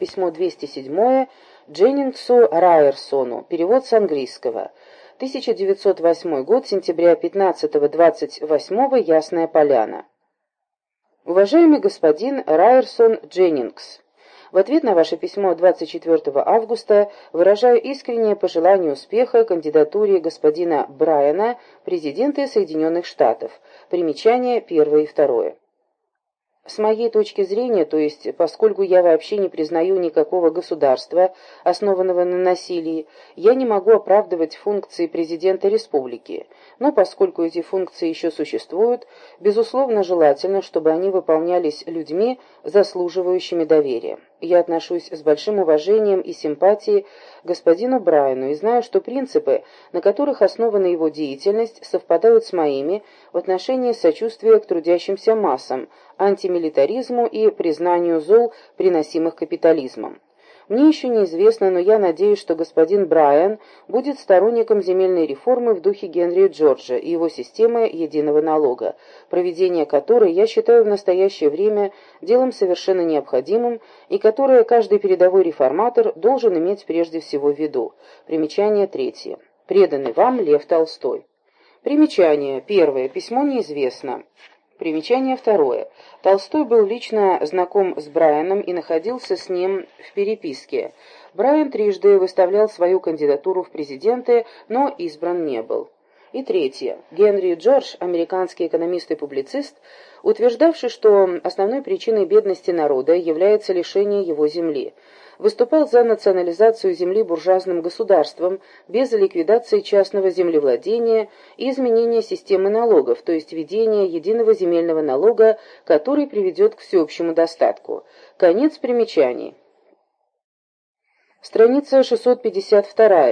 Письмо 207 Дженнингсу Райерсону. Перевод с английского. 1908 год, сентября 15-28, Ясная Поляна. Уважаемый господин Райерсон Дженнингс, в ответ на ваше письмо 24 августа выражаю искреннее пожелание успеха кандидатуре господина Брайана, президента Соединенных Штатов. Примечания первое и второе. С моей точки зрения, то есть, поскольку я вообще не признаю никакого государства, основанного на насилии, я не могу оправдывать функции президента республики, но поскольку эти функции еще существуют, безусловно желательно, чтобы они выполнялись людьми, заслуживающими доверия. Я отношусь с большим уважением и симпатией к господину Брайану и знаю, что принципы, на которых основана его деятельность, совпадают с моими в отношении сочувствия к трудящимся массам, антимилитаризму и признанию зол, приносимых капитализмом. Мне еще неизвестно, но я надеюсь, что господин Брайан будет сторонником земельной реформы в духе Генри Джорджа и его системы единого налога, проведение которой я считаю в настоящее время делом совершенно необходимым и которое каждый передовой реформатор должен иметь прежде всего в виду. Примечание третье. Преданный вам Лев Толстой. Примечание. Первое. Письмо неизвестно. Примечание второе. Толстой был лично знаком с Брайаном и находился с ним в переписке. Брайан трижды выставлял свою кандидатуру в президенты, но избран не был. И третье. Генри Джордж, американский экономист и публицист, утверждавший, что основной причиной бедности народа является лишение его земли выступал за национализацию земли буржуазным государством без ликвидации частного землевладения и изменения системы налогов, то есть введения единого земельного налога, который приведет к всеобщему достатку. Конец примечаний. Страница 652.